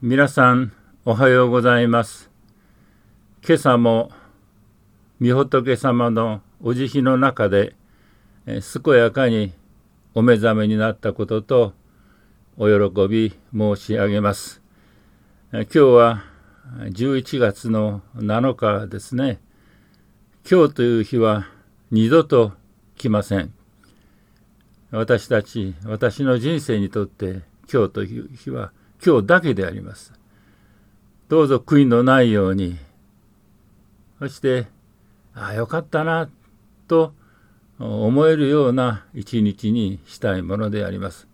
皆さんおはようございます。今朝も御仏様のお慈悲の中で健やかにお目覚めになったこととお喜び申し上げます。今日は11月の7日ですね。今日という日は二度と来ません。私たち私の人生にとって今日という日は今日だけであります。どうぞ悔いのないように、そして、ああ、よかったな、と思えるような一日にしたいものであります。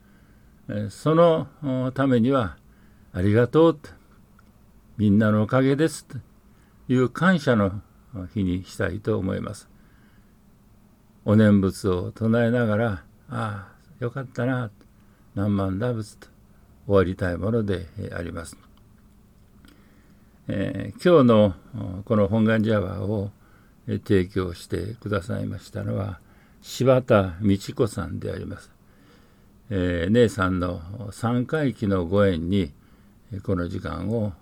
そのためには、ありがとう、みんなのおかげです、という感謝の日にしたいと思います。お念仏を唱えながら、ああ、よかったな、何万打仏と終わりたいものであります。えー、今日のこの本願ジャワを提供してくださいましたのは柴田美智子さんであります。えー、姉さんの三回忌のご縁にこの時間を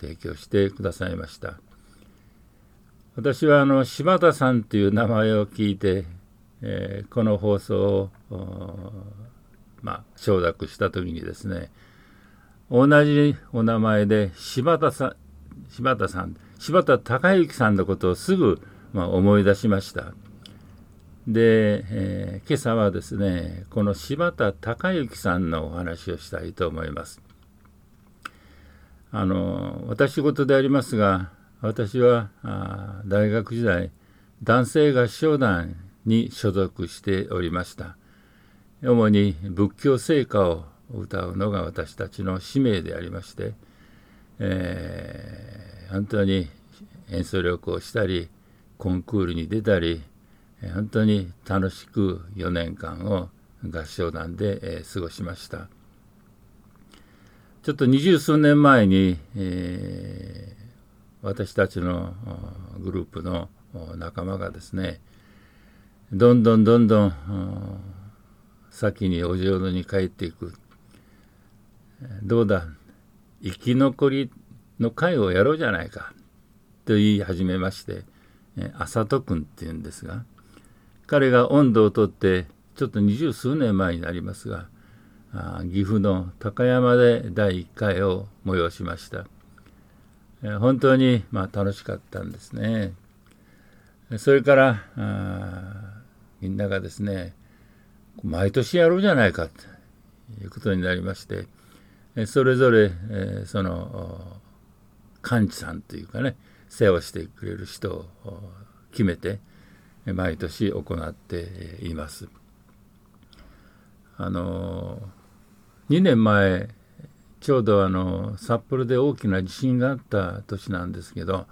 提供してくださいました。私はあの柴田さんという名前を聞いて、えー、この放送をまあ承諾した時にですね同じお名前で柴田さん柴田さん柴田孝之さんのことをすぐ、まあ、思い出しました。で、えー、今朝はですねこの柴田孝之さんのお話をしたいと思います。あの私事でありますが私はあ大学時代男性合唱団に所属しておりました。主に仏教聖歌を歌うのが私たちの使命でありまして、えー、本当に演奏力をしたりコンクールに出たり本当に楽しく4年間を合唱団で、えー、過ごしました。ちょっと二十数年前に、えー、私たちのグループの仲間がですねどんどんどんどん先にお浄土に帰っていく。どうだ？生き残りの会をやろうじゃないか。と言い始めまして浅戸君っていうんですが彼が温度をとってちょっと二十数年前になりますが岐阜の高山で第1回を催しました。本当にまあ楽しかったんですね。それからみんながですね毎年やろうじゃないかということになりましてそれぞれ、えその幹事さんというかね世話してくれる人を決めて毎年行っています。あの2年前ちょうどあの札幌で大きな地震があった年なんですけど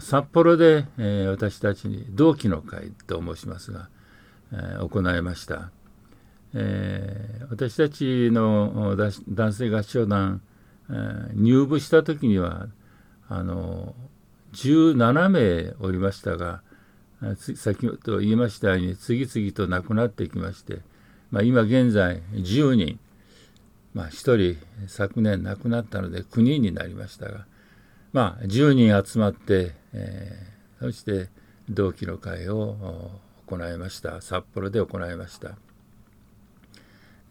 札幌で、え私たちに同期の会と申しますが、え行いました。えー、私たちの男性合唱団、えー、入部した時にはあの17名おりましたが先ほど言いましたように次々と亡くなってきまして、まあ、今現在10人、まあ、1人昨年亡くなったので9人になりましたが、まあ、10人集まって、えー、そして同期の会を行いました札幌で行いました。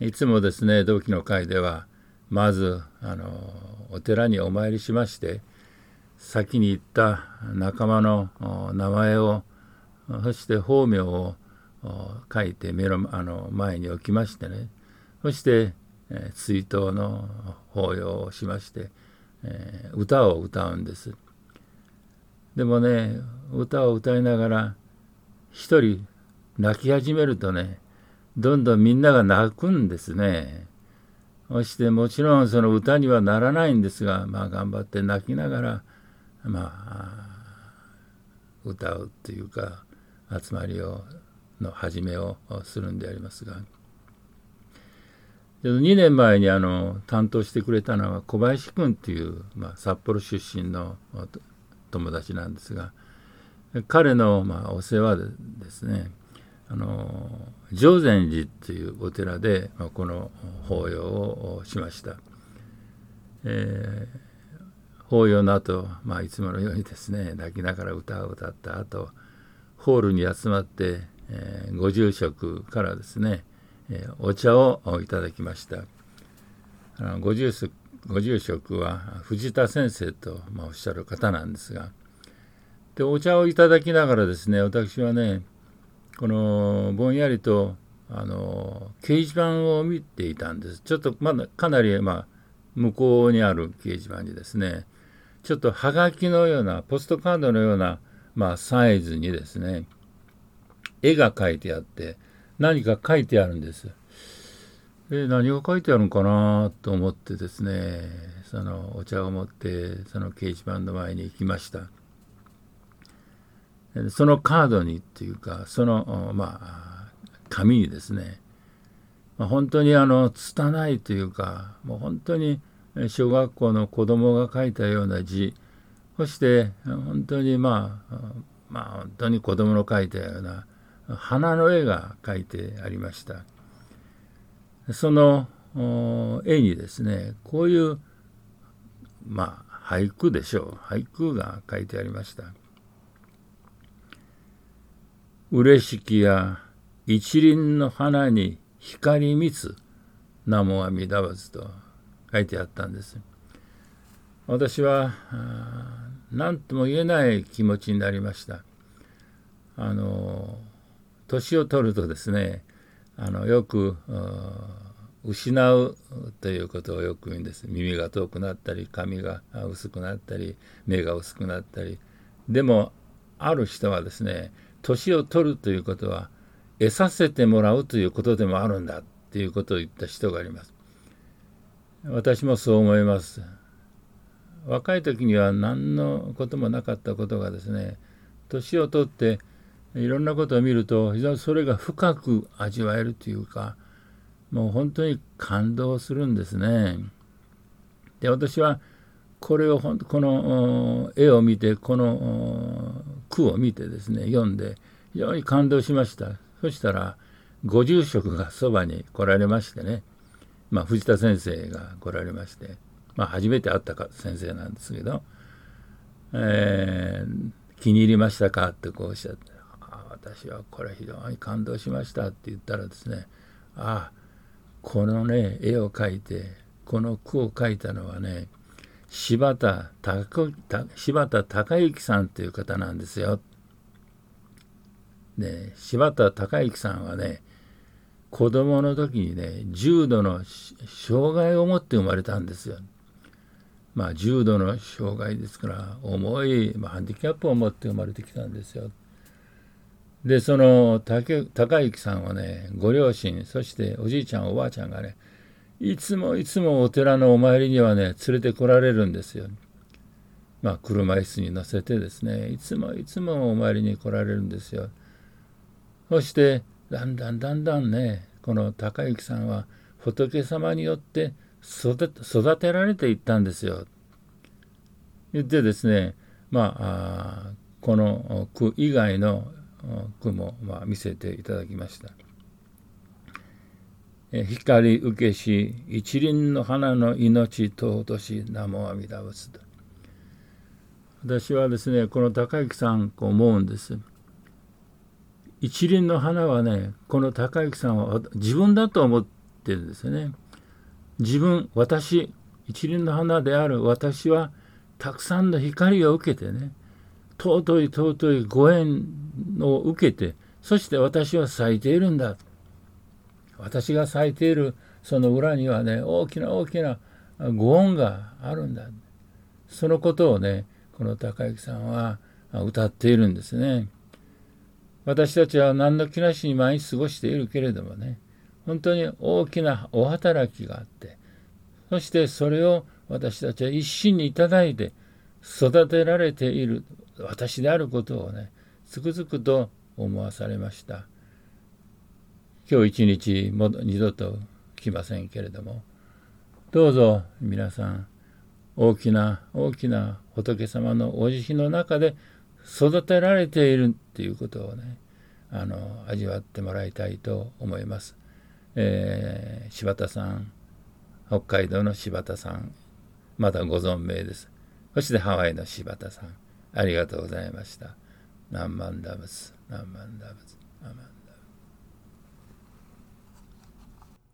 いつもですね同期の会ではまずあのお寺にお参りしまして先に行った仲間の名前をそして法名を書いて目のあの前に置きましてね。そして、えー、追悼の法要をしまして、えー、歌を歌うんです。でもね歌を歌いながら一人泣き始めるとねどんどんみんなが泣くんですね。そしてもちろんその歌にはならないんですが、まあ頑張って泣きながら、まあ、歌うっていうか、集まりを、の始めをするんでありますが。2年前にあの担当してくれたのは小林君っていう、まあ、札幌出身の友達なんですが彼の、まあ、お世話ですねあの常禅寺っていうお寺で、まあ、この法要をしました。えー、法要の後、まあいつものようにですね泣きながら歌を歌った後ホールに集まって、えー、ご住職からですね、えー、お茶をいただきました。あのご住職ご住職は藤田先生と、まあ、おっしゃる方なんですがでお茶をいただきながらですね私はねこのぼんやりとあの掲示板を見ていたんです。ちょっとまだかなり、まあ、向こうにある掲示板にですねちょっとはがきのようなポストカードのような、まあ、サイズにですね絵が描いてあって何か書いてあるんです。で何が書いてあるのかな？と思ってですねそのお茶を持ってその掲示板の前に行きました。そのカードにっていうかそのまあ紙にですね、まあ、本当にあの拙いというかもう本当に小学校の子供が書いたような字そして本当にまあまあ本当に子供の描いたような花の絵が描いてありました。その絵にですねこういうまあ俳句でしょう俳句が書いてありました。嬉しきや一輪の花に光みつ名も阿弥陀仏と書いてあったんです。私は何とも言えない気持ちになりました。あの年を取るとですねあのよく失うということをよく言うんです耳が遠くなったり髪が薄くなったり目が薄くなったりでもある人はですね年を取るということは得させてもらうということでもあるんだっていうことを言った人があります私もそう思います若い時には何のこともなかったことがですね年を取っていろんなことを見ると非常にそれが深く味わえるというかもう本当に感動するんですね。で私はこれをこの絵を見てこの句を見てですね読んで非常に感動しました。そしたらご住職がそばに来られましてね、まあ、藤田先生が来られまして、まあ、初めて会った先生なんですけど、えー、気に入りましたか？ってこうおっしゃって私はこれ非常に感動しました。って言ったらですねああこのね絵を描いてこの句を書いたのはね柴田柴田孝之さんという方なんですよ。で柴田孝之さんはね子供の時にね重度の障害を持って生まれたんですよ。まあ重度の障害ですから重い、まあ、ハンディキャップを持って生まれてきたんですよ。でその高之さんはねご両親そしておじいちゃんおばあちゃんがねいつもいつもお寺のお参りにはね連れてこられるんですよ。まあ車椅子に乗せてですねいつもいつもお参りに来られるんですよ。そしてだんだんだんだんねこの高之さんは仏様によって育てられていったんですよ。言ってですねまあこの句以外の句も、ま、見せていただきました。光受けし一輪の花の命尊し名も阿弥陀仏と私はですねこの高之さんこう思うんです。一輪の花はねこの高之さんは自分だと思ってるんですよね。自分私一輪の花である。私はたくさんの光を受けてね尊い尊いご縁を受けてそして私は咲いているんだ。私が咲いているその裏にはね大きな大きなご恩があるんだ。そのことをねこの高之さんは歌っているんですね。私たちは何の気なしに毎日過ごしているけれどもね本当に大きなお働きがあってそしてそれを私たちは一心にいいて育てられている私であることをねつくづくと思わされました。今日一日も二度と来ませんけれどもどうぞ皆さん大きな大きな仏様のお慈悲の中で育てられているっていうことをねあの味わってもらいたいと思います。えー、柴田さん北海道の柴田さんまだご存命です。そしてハワイの柴田さん、ありがとうございました。何万ダブス、何万ダブス、何万